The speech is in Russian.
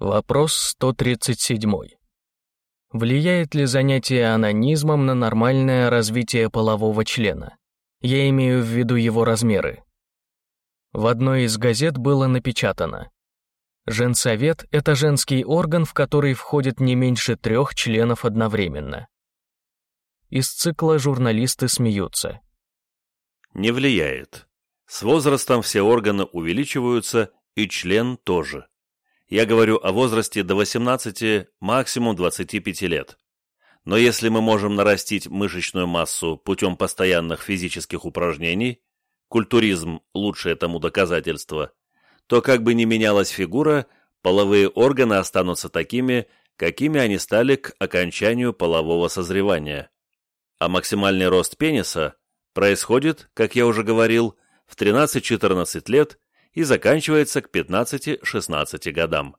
Вопрос 137. Влияет ли занятие анонизмом на нормальное развитие полового члена? Я имею в виду его размеры. В одной из газет было напечатано. Женсовет — это женский орган, в который входит не меньше трех членов одновременно. Из цикла журналисты смеются. Не влияет. С возрастом все органы увеличиваются, и член тоже. Я говорю о возрасте до 18, максимум 25 лет. Но если мы можем нарастить мышечную массу путем постоянных физических упражнений, культуризм – лучшее тому доказательство, то как бы ни менялась фигура, половые органы останутся такими, какими они стали к окончанию полового созревания. А максимальный рост пениса происходит, как я уже говорил, в 13-14 лет и заканчивается к 15-16 годам.